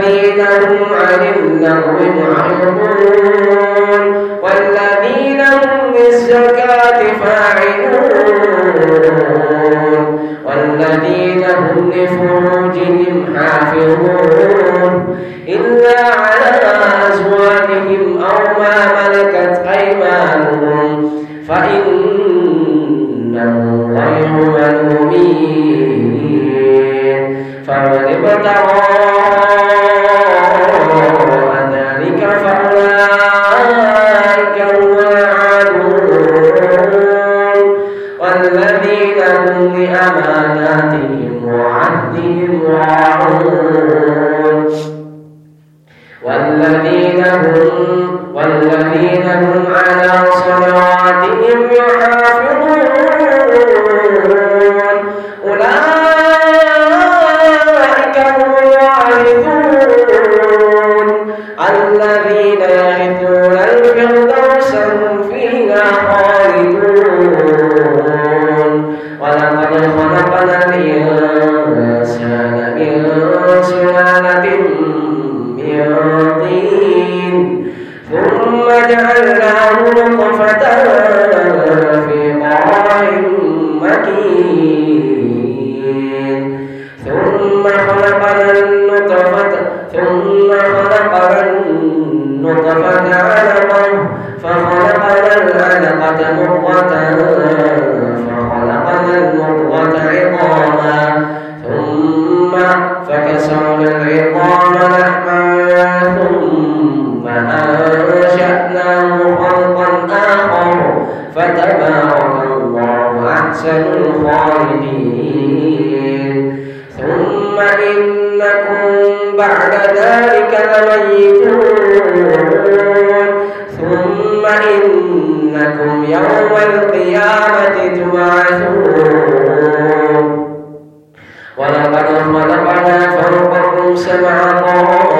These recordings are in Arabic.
والذين هم عن والذين هم فاعلون والذين هم لفروجهم حافظون إلا على أو ما ملكت أيمانهم فإنهم غير ملومين. فمن ابتغى بأماناتهم وعهدهم راعون والذين هم والذين هم ثم خلقنا النطفة علقا فخلقنا العلقة مضغة فخلقنا المضغة عظاما. ثم فكسرنا العظام لحما ثم أنشأناه خلقا آخر فتبارك الله أحسن الخالدين ذلك لميتون ثم إنكم يوم القيامة تبعثون. ولقد خلقنا فوقكم سبع طرائق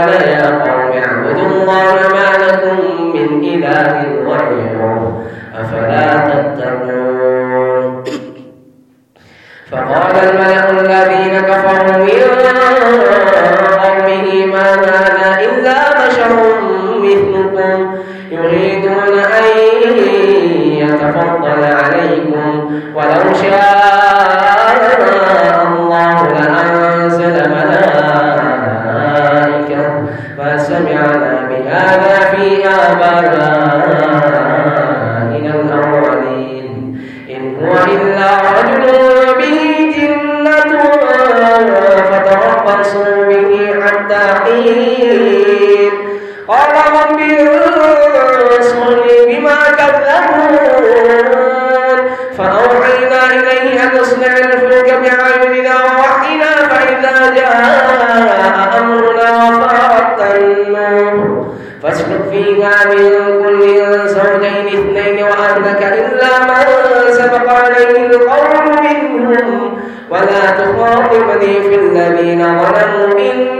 قال يا قوم اعبدوا الله ما لكم من إله غيره. أفلا تتقون؟ فقال الملأ الذين كفروا من قومه ما هذا إلا بشر مثلكم يريدون أن يتفضل عليكم ولو شاء حين قال رب انصرني بما كذبون فأوحينا إليه أن اصنع الفلك بأعيننا ووحينا فإذا جاء أمرنا وفارت النور فاسلك فيها من كل زوجين اثنين وأهلك إلا من سبق عليه القول منهم. ولا تخاطبني في الذين ظلموا إنهم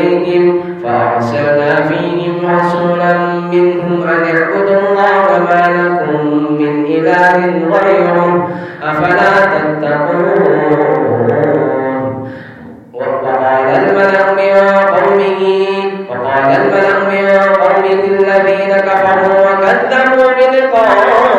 إليهم فأرسلنا فيهم رسولا منهم أن اعبدوا الله ما لكم من إله غيره أفلا تتقون؟ وقال الملأ من قومه وقال الملأ من قومه الذين كفروا وكذبوا بلقاء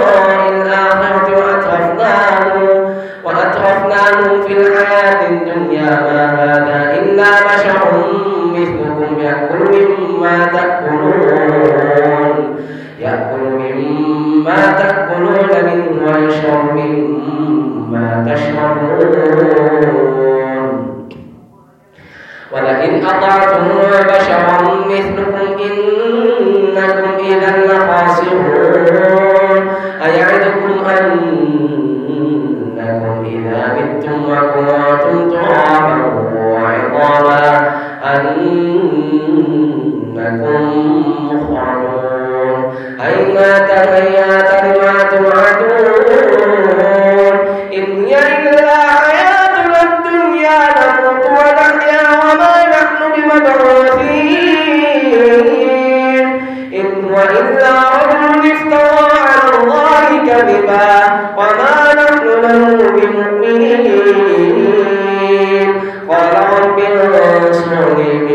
أطعتم بشرا مثلكم إنكم إذا لخاسرون أيعدكم أنكم إذا متم وكنتم ترابا وعظاما أنكم مخرجون أينات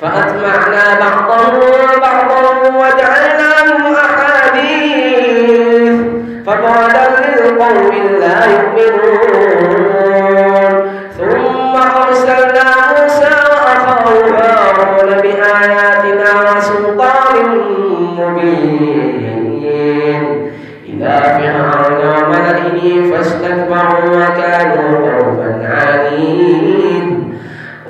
فأتبعنا بعضهم بعضا وجعلناهم أحاديث. فقالا للقوم لا يؤمنون. ثم أرسلنا موسى وأخاه هارون بآياتنا وسلطان مبين. إلى فرعون وملئه فاستكبروا وكانوا قوما عالين